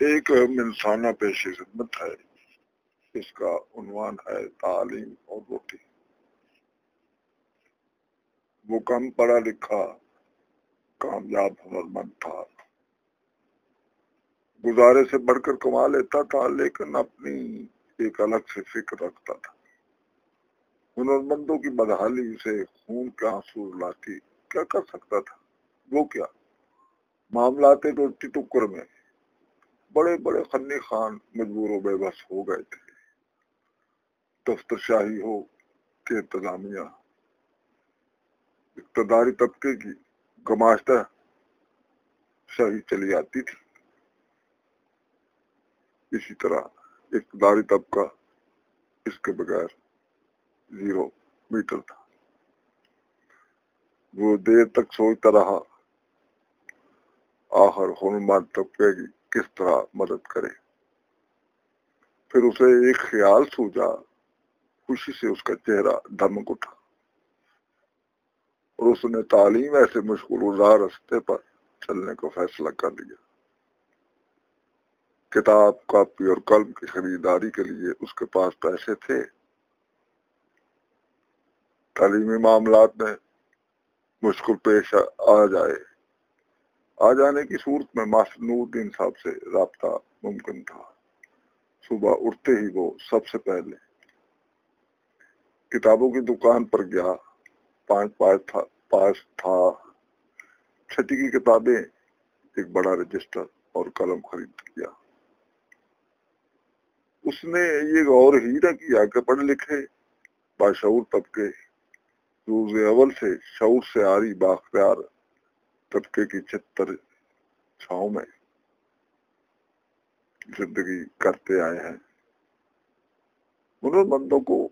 ایک اہم انسانہ پیش خدمت ہے۔ اس کا عنوان ہے تعلیم اور روٹی۔ وہ کم پڑھا لکھا، کامیاب ہنرمند تھا۔ گزارے سے بڑھ کر کما لیتا تھا، لیکن اپنی ایک الگ سے فکر رکھتا تھا۔ ہنرمندوں کی بدحالی سے خون کے آنسو لاتی۔ کیا کر سکتا تھا؟ وہ کیا؟ معاملات روٹی ٹکر میں۔ بڑے بڑے خنی خان مجبور و بے بس ہو گئے تھے۔ دفتر شاہی ہو کہ انتظامیہ۔ اقتداری طبقے کی گماشتہ شاہی چلی آتی تھی۔ اسی طرح اقتداری طبقہ اس کے بغیر زیرو میٹر تھا۔ وہ دیر تک سوچتا رہا۔ آخر ہنمان طبقے کی کس طرح مدد کرے۔ پھر اسے ایک خیال سوچا خوشی سے اس کا چہرہ دھمک اٹھا اور اس نے تعلیم ایسے مشغول راستے پر چلنے کو فیصلہ کر لیا۔ کتاب، کاپی اور قلم کی خریداری کے لیے اس کے پاس پیسے تھے۔ تعلیمی معاملات میں مشکل پیش آ جائے۔ آ جانے کی صورت میں ماسٹر نور الدین صاحب سے رابطہ ممکن تھا۔ صبح اٹھتے ہی وہ سب سے پہلے کتابوں کی دکان پر گیا۔ پانچ پانچ تھا، پاس تھا۔ چھٹی کی کتابیں، ایک بڑا رجسٹر اور قلم خرید کیا۔ اس نے یہ غور ہی نہ کیا کہ پڑھ لکھے۔ باشعور طبقے، روز اول سے شعور سے آری باختیار طبقے کی چھتر چھاؤں میں زندگی کرتے آئے ہیں۔ ہنر مندوں کو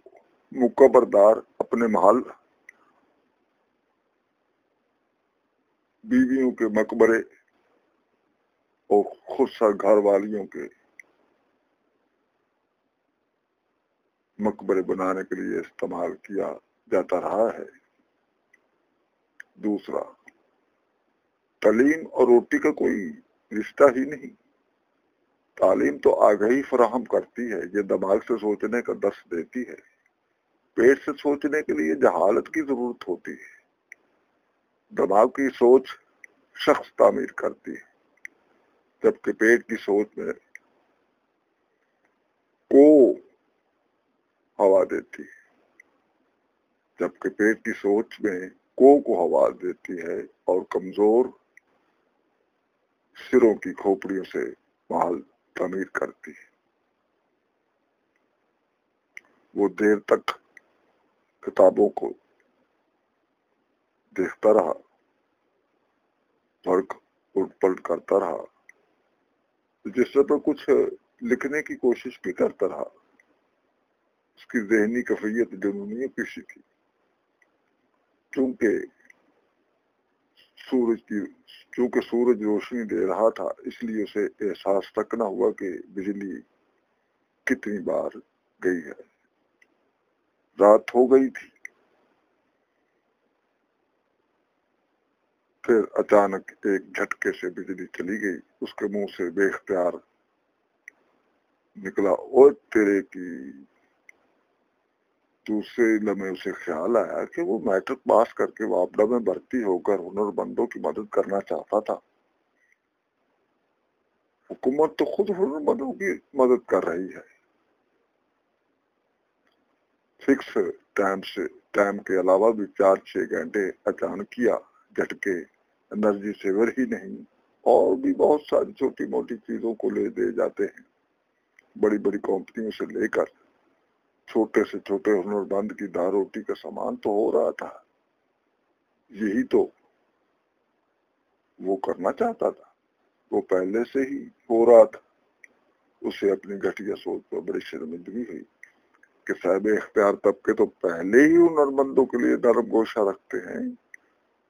مقبردار اپنے محل، بیویوں کے مقبرے اور خود سا گھر والیوں کے مقبرے بنانے کے لیے استعمال کیا جاتا رہا ہے۔ دوسرا تعلیم اور روٹی کا کوئی رشتہ ہی نہیں۔ تعلیم تو آگہی فراہم کرتی ہے، یہ دماغ سے سوچنے کا دس دیتی ہے۔ پیٹ سے سوچنے کے لیے جہالت کی ضرورت ہوتی ہے۔ دماغ کی سوچ شخص تعمیر کرتی ہے، جبکہ پیٹ کی سوچ میں کو ہوا دیتی ہے۔ جبکہ پیٹ کی سوچ میں کو کو ہوا دیتی ہے اور کمزور سروں کی کھوپڑیوں سے محل تعمیر کرتی ہے۔ وہ دیر تک کتابوں کو دیکھتا رہا، پڑھ اٹھ پلٹ کرتا رہا۔ جس سے تو کچھ لکھنے کی کوشش بھی کرتا رہا۔ اس کی ذہنی کفیت جنونی پیشی تھی چونکہ سورج کی چونکہ سورج روشنی دے رہا تھا، اس لیے اسے احساس تک نہ ہوا کہ بجلی کتنی بار گئی ہے۔ رات ہو گئی تھی۔ پھر اچانک ایک جھٹکے سے بجلی چلی گئی۔ اس کے منہ سے بے اختیار نکلا۔ اور تیرے کی دوسرے لمحے اسے خیال آیا کہ وہ میٹرک پاس کر کے واپڈا میں بھرتی ہو کر ہنر بندوں کی مدد کرنا چاہتا تھا۔ حکومت تو خود ہنر بندوں کی مدد کر رہی ہے۔ فکس ٹائم سے ٹائم کے علاوہ بھی چار چھ گھنٹے اچانک کیا جھٹکے، انرجی سیور ہی نہیں، اور بھی بہت ساری چھوٹی موٹی چیزوں کو لے دے جاتے ہیں۔ بڑی بڑی کمپنیوں سے لے کر چھوٹے سے چھوٹے ہنر بند کی دار روٹی کا سامان تو ہو رہا تھا۔ یہی تو وہ کرنا چاہتا تھا۔ وہ پہلے سے ہی ہو رہا تھا۔ اسے اپنی گھٹیا سوچ پر بڑی شرمندگی ہوئی کہ صاحب اختیار طبقے تو پہلے ہی ہنر بندوں کے لیے نرم گوشہ رکھتے ہیں۔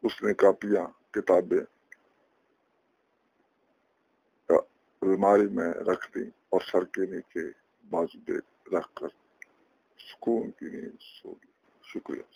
اس نے کاپیاں، کتابیں الماری میں رکھ دی اور سر کے نیچے بازو دے رکھ کر سکون کی نیند سو شکریہ